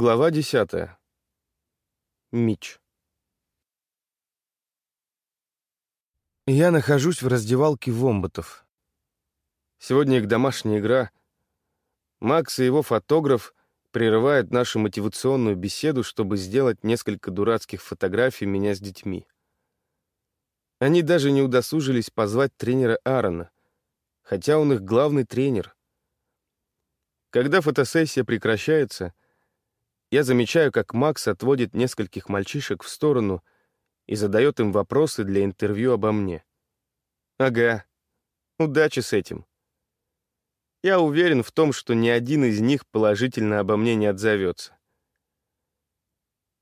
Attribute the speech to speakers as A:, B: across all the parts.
A: Глава десятая. Мич. Я нахожусь в раздевалке вомботов. Сегодня их домашняя игра. Макс и его фотограф прерывают нашу мотивационную беседу, чтобы сделать несколько дурацких фотографий меня с детьми. Они даже не удосужились позвать тренера Аарона, хотя он их главный тренер. Когда фотосессия прекращается, я замечаю, как Макс отводит нескольких мальчишек в сторону и задает им вопросы для интервью обо мне. Ага, удачи с этим. Я уверен в том, что ни один из них положительно обо мне не отзовется.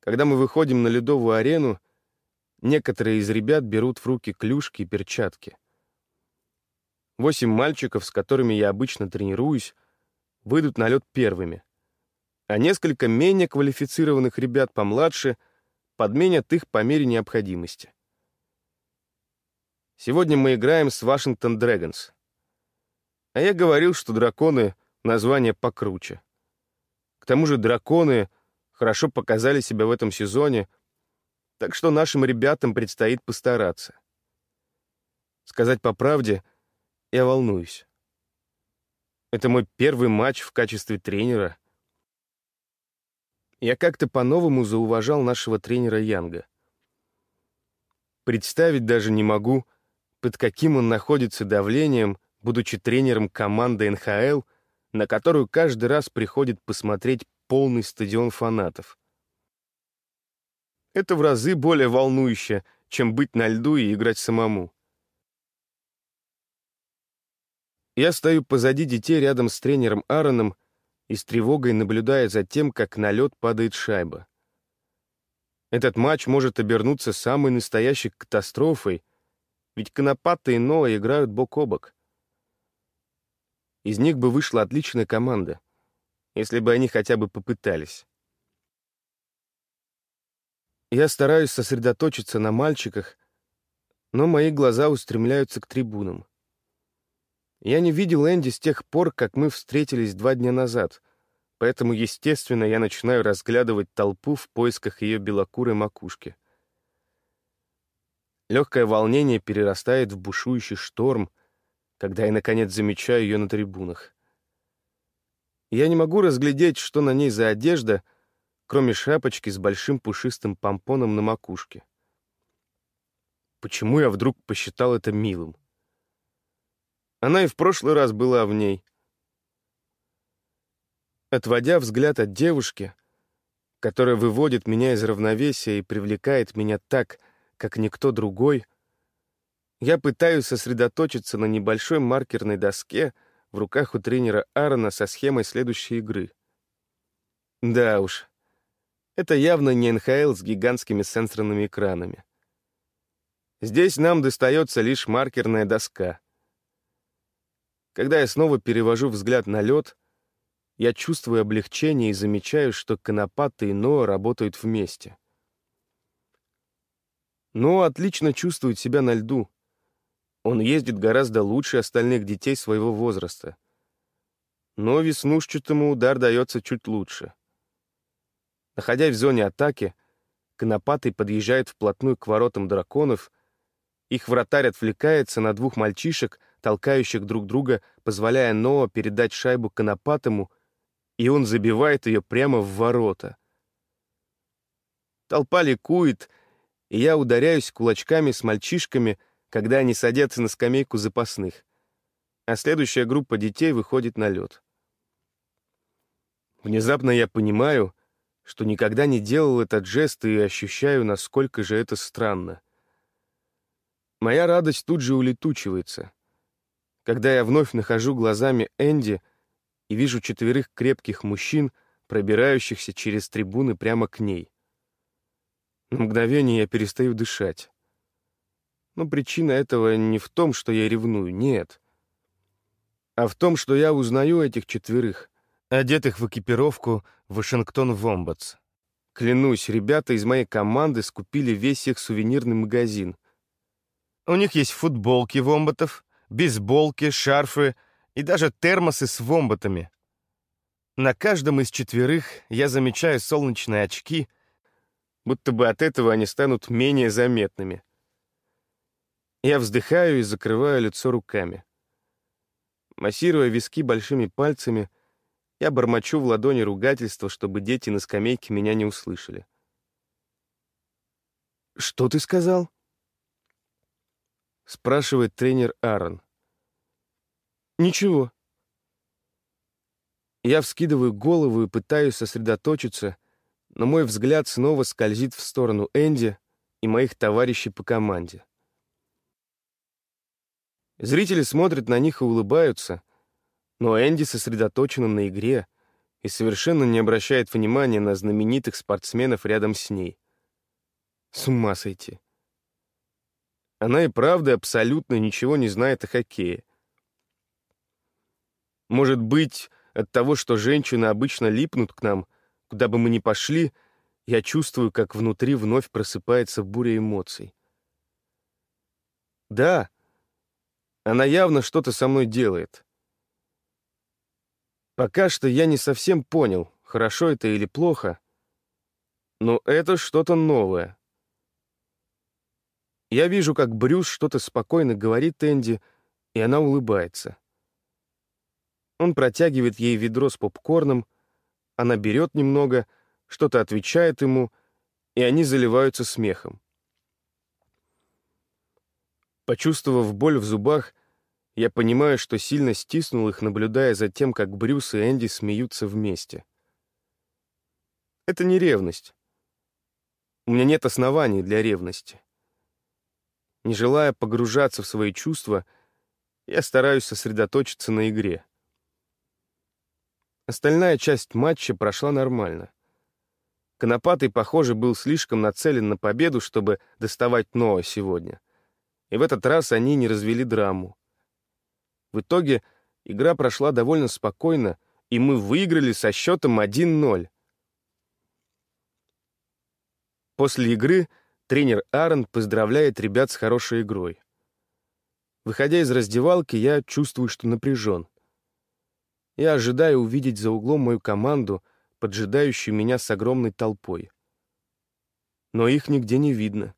A: Когда мы выходим на ледовую арену, некоторые из ребят берут в руки клюшки и перчатки. Восемь мальчиков, с которыми я обычно тренируюсь, выйдут на лед первыми, а несколько менее квалифицированных ребят помладше подменят их по мере необходимости. Сегодня мы играем с Вашингтон Дрэгонс. А я говорил, что драконы — название покруче. К тому же драконы хорошо показали себя в этом сезоне, так что нашим ребятам предстоит постараться. Сказать по правде, я волнуюсь. Это мой первый матч в качестве тренера. Я как-то по-новому зауважал нашего тренера Янга. Представить даже не могу, под каким он находится давлением — будучи тренером команды НХЛ, на которую каждый раз приходит посмотреть полный стадион фанатов. Это в разы более волнующе, чем быть на льду и играть самому. Я стою позади детей рядом с тренером Аароном и с тревогой наблюдая за тем, как на лед падает шайба. Этот матч может обернуться самой настоящей катастрофой, ведь Конопата и Ноа играют бок о бок. Из них бы вышла отличная команда, если бы они хотя бы попытались. Я стараюсь сосредоточиться на мальчиках, но мои глаза устремляются к трибунам. Я не видел Энди с тех пор, как мы встретились два дня назад, поэтому, естественно, я начинаю разглядывать толпу в поисках ее белокурой макушки. Легкое волнение перерастает в бушующий шторм, когда я, наконец, замечаю ее на трибунах. Я не могу разглядеть, что на ней за одежда, кроме шапочки с большим пушистым помпоном на макушке. Почему я вдруг посчитал это милым? Она и в прошлый раз была в ней. Отводя взгляд от девушки, которая выводит меня из равновесия и привлекает меня так, как никто другой — я пытаюсь сосредоточиться на небольшой маркерной доске в руках у тренера Аарона со схемой следующей игры. Да уж, это явно не НХЛ с гигантскими сенсорными экранами. Здесь нам достается лишь маркерная доска. Когда я снова перевожу взгляд на лед, я чувствую облегчение и замечаю, что Конопата и Ноа работают вместе. Ноа отлично чувствует себя на льду. Он ездит гораздо лучше остальных детей своего возраста. Но веснушчатому удар дается чуть лучше. Находясь в зоне атаки, Конопатый подъезжает вплотную к воротам драконов, их вратарь отвлекается на двух мальчишек, толкающих друг друга, позволяя Ноа передать шайбу Конопатому, и он забивает ее прямо в ворота. Толпа ликует, и я ударяюсь кулачками с мальчишками, когда они садятся на скамейку запасных, а следующая группа детей выходит на лед. Внезапно я понимаю, что никогда не делал этот жест и ощущаю, насколько же это странно. Моя радость тут же улетучивается, когда я вновь нахожу глазами Энди и вижу четверых крепких мужчин, пробирающихся через трибуны прямо к ней. На мгновение я перестаю дышать. Но причина этого не в том, что я ревную, нет. А в том, что я узнаю этих четверых, одетых в экипировку Вашингтон Вомбатс. Клянусь, ребята из моей команды скупили весь их сувенирный магазин. У них есть футболки вомбатов, бейсболки, шарфы и даже термосы с вомбатами. На каждом из четверых я замечаю солнечные очки, будто бы от этого они станут менее заметными. Я вздыхаю и закрываю лицо руками. Массируя виски большими пальцами, я бормочу в ладони ругательства, чтобы дети на скамейке меня не услышали. «Что ты сказал?» Спрашивает тренер Аарон. «Ничего». Я вскидываю голову и пытаюсь сосредоточиться, но мой взгляд снова скользит в сторону Энди и моих товарищей по команде. Зрители смотрят на них и улыбаются, но Энди сосредоточена на игре и совершенно не обращает внимания на знаменитых спортсменов рядом с ней. С ума сойти. Она и правда абсолютно ничего не знает о хоккее. Может быть, от того, что женщины обычно липнут к нам, куда бы мы ни пошли, я чувствую, как внутри вновь просыпается буря эмоций. Да, она явно что-то со мной делает. Пока что я не совсем понял, хорошо это или плохо, но это что-то новое. Я вижу, как Брюс что-то спокойно говорит Энди, и она улыбается. Он протягивает ей ведро с попкорном, она берет немного, что-то отвечает ему, и они заливаются смехом. Почувствовав боль в зубах, я понимаю, что сильно стиснул их, наблюдая за тем, как Брюс и Энди смеются вместе. Это не ревность. У меня нет оснований для ревности. Не желая погружаться в свои чувства, я стараюсь сосредоточиться на игре. Остальная часть матча прошла нормально. Конопатый, похоже, был слишком нацелен на победу, чтобы доставать Ноа сегодня. И в этот раз они не развели драму. В итоге игра прошла довольно спокойно, и мы выиграли со счетом 1-0. После игры Тренер Аарон поздравляет ребят с хорошей игрой. Выходя из раздевалки, я чувствую, что напряжен. Я ожидаю увидеть за углом мою команду, поджидающую меня с огромной толпой. Но их нигде не видно.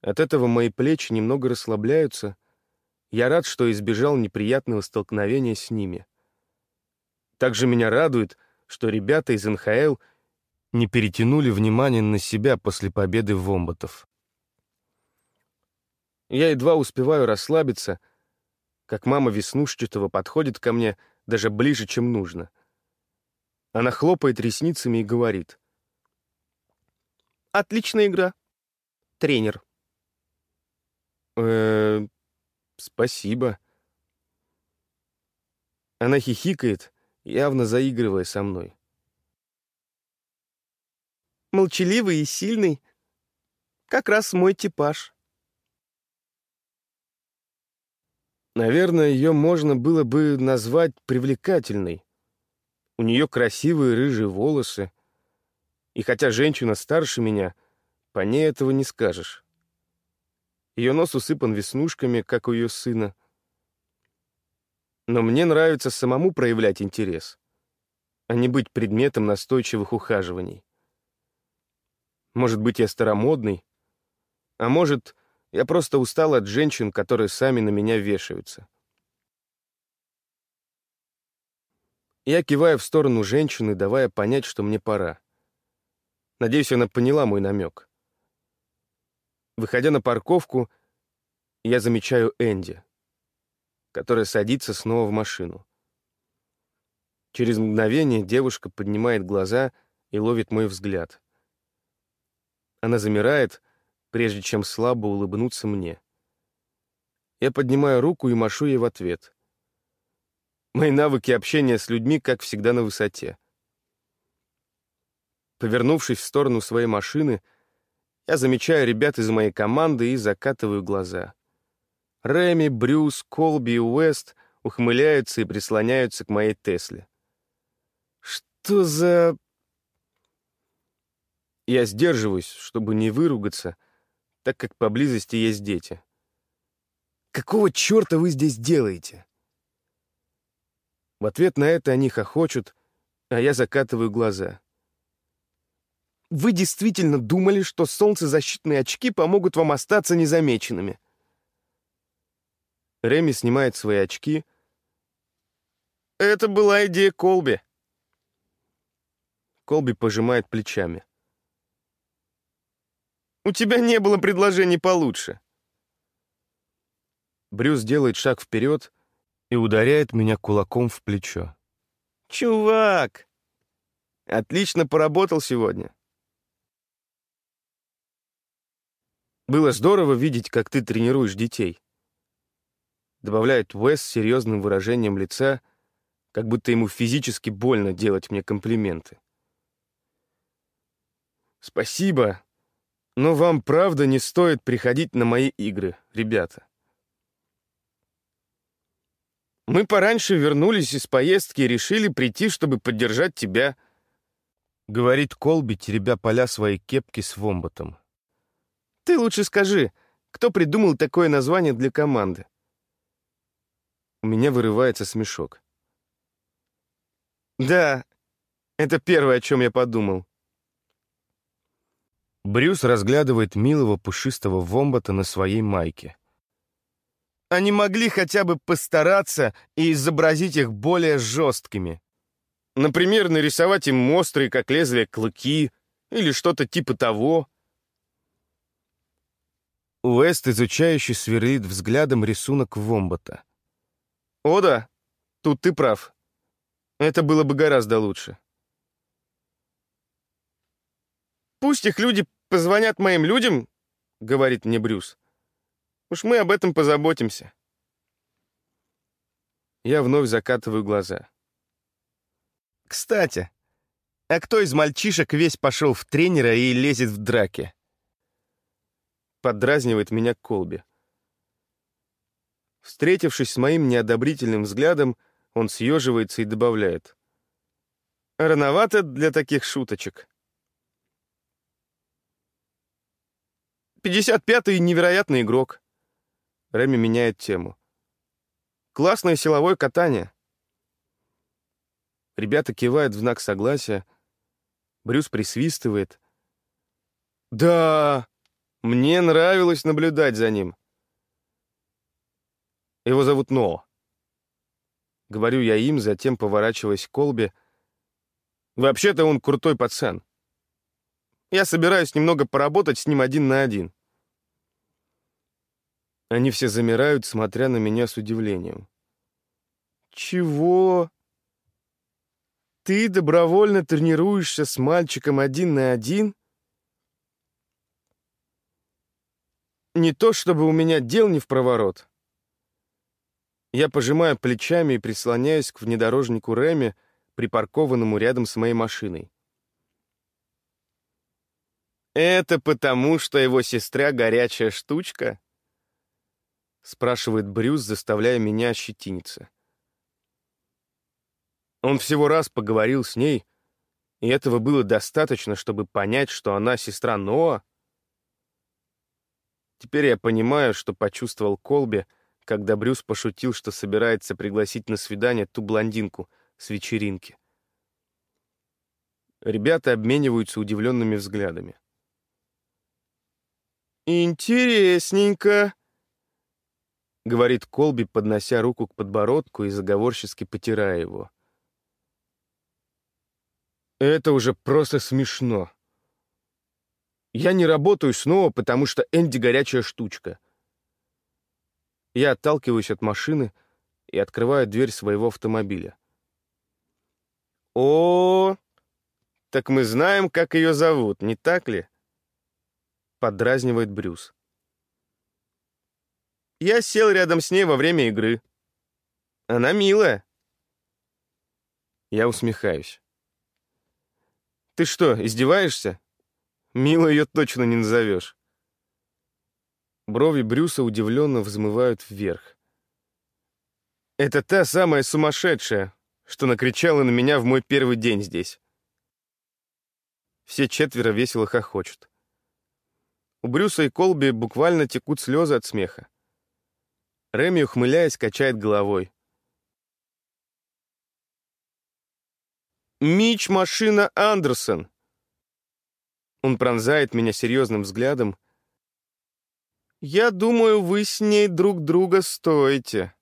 A: От этого мои плечи немного расслабляются. Я рад, что избежал неприятного столкновения с ними. Также меня радует, что ребята из НХЛ — не перетянули внимание на себя после победы вомботов. Я едва успеваю расслабиться, как мама Веснушчатого подходит ко мне даже ближе, чем нужно. Она хлопает ресницами и говорит. «Отличная игра. Тренер». «Э, -э спасибо». Она хихикает, явно заигрывая со мной молчаливый и сильный. Как раз мой типаж. Наверное, ее можно было бы назвать привлекательной. У нее красивые рыжие волосы. И хотя женщина старше меня, по ней этого не скажешь. Ее нос усыпан веснушками, как у ее сына. Но мне нравится самому проявлять интерес, а не быть предметом настойчивых ухаживаний. Может быть, я старомодный? А может, я просто устал от женщин, которые сами на меня вешаются. Я киваю в сторону женщины, давая понять, что мне пора. Надеюсь, она поняла мой намек. Выходя на парковку, я замечаю Энди, которая садится снова в машину. Через мгновение девушка поднимает глаза и ловит мой взгляд. Она замирает, прежде чем слабо улыбнуться мне. Я поднимаю руку и машу ей в ответ. Мои навыки общения с людьми, как всегда, на высоте. Повернувшись в сторону своей машины, я замечаю ребят из моей команды и закатываю глаза. Рэми, Брюс, Колби и Уэст ухмыляются и прислоняются к моей Тесле. Что за... Я сдерживаюсь, чтобы не выругаться, так как поблизости есть дети. «Какого черта вы здесь делаете?» В ответ на это они хохочут, а я закатываю глаза. Вы действительно думали, что солнцезащитные очки помогут вам остаться незамеченными? Реми снимает свои очки. Это была идея Колби. Колби пожимает плечами. У тебя не было предложений получше. Брюс делает шаг вперед и ударяет меня кулаком в плечо. «Чувак! Отлично поработал сегодня. Было здорово видеть, как ты тренируешь детей», — добавляет Уэс с серьезным выражением лица, как будто ему физически больно делать мне комплименты. «Спасибо, но вам правда не стоит приходить на мои игры, ребята». Мы пораньше вернулись из поездки и решили прийти, чтобы поддержать тебя», — говорит Колби, теребя поля своей кепки с вомботом. «Ты лучше скажи, кто придумал такое название для команды?» У меня вырывается смешок. «Да, это первое, о чем я подумал». Брюс разглядывает милого пушистого вомбота на своей майке. Они могли хотя бы постараться и изобразить их более жесткими. Например, нарисовать им острые, как лезвие, клыки или что-то типа того. Уэст, изучающий, сверлит взглядом рисунок вомбота. «О да, тут ты прав. Это было бы гораздо лучше». «Пусть их люди позвонят моим людям», — говорит мне Брюс. Уж мы об этом позаботимся. Я вновь закатываю глаза. Кстати, а кто из мальчишек весь пошел в тренера и лезет в драке? Подразнивает меня Колби. Встретившись с моим неодобрительным взглядом, он съеживается и добавляет. Рановато для таких шуточек. 55-й невероятный игрок. Рэми меняет тему. «Классное силовое катание». Ребята кивают в знак согласия. Брюс присвистывает. «Да, мне нравилось наблюдать за ним». Его зовут Ноа. Говорю я им, затем поворачиваясь к Колбе. Вообще-то он крутой пацан. Я собираюсь немного поработать с ним один на один. Они все замирают, смотря на меня с удивлением. «Чего? Ты добровольно тренируешься с мальчиком один на один?» «Не то, чтобы у меня дел не в проворот». Я пожимаю плечами и прислоняюсь к внедорожнику Рэме, припаркованному рядом с моей машиной. «Это потому, что его сестра горячая штучка?» — спрашивает Брюс, заставляя меня ощетиниться. Он всего раз поговорил с ней, и этого было достаточно, чтобы понять, что она сестра Ноа. Теперь я понимаю, что почувствовал Колби, когда Брюс пошутил, что собирается пригласить на свидание ту блондинку с вечеринки. Ребята обмениваются удивленными взглядами. «Интересненько», — говорит Колби, поднося руку к подбородку и заговорчески потирая его. «Это уже просто смешно. Я не работаю снова, потому что Энди горячая штучка». Я отталкиваюсь от машины и открываю дверь своего автомобиля. «О, так мы знаем, как ее зовут, не так ли?» Подразнивает Брюс. Я сел рядом с ней во время игры. Она милая. Я усмехаюсь. Ты что, издеваешься? Мило ее точно не назовешь. Брови Брюса удивленно взмывают вверх. Это та самая сумасшедшая, что накричала на меня в мой первый день здесь. Все четверо весело хохочут. У Брюса и Колби буквально текут слезы от смеха. Рэми, ухмыляясь, качает головой. Мич Машина Андерсон. Он пронзает меня серьезным взглядом. Я думаю, вы с ней друг друга стоите.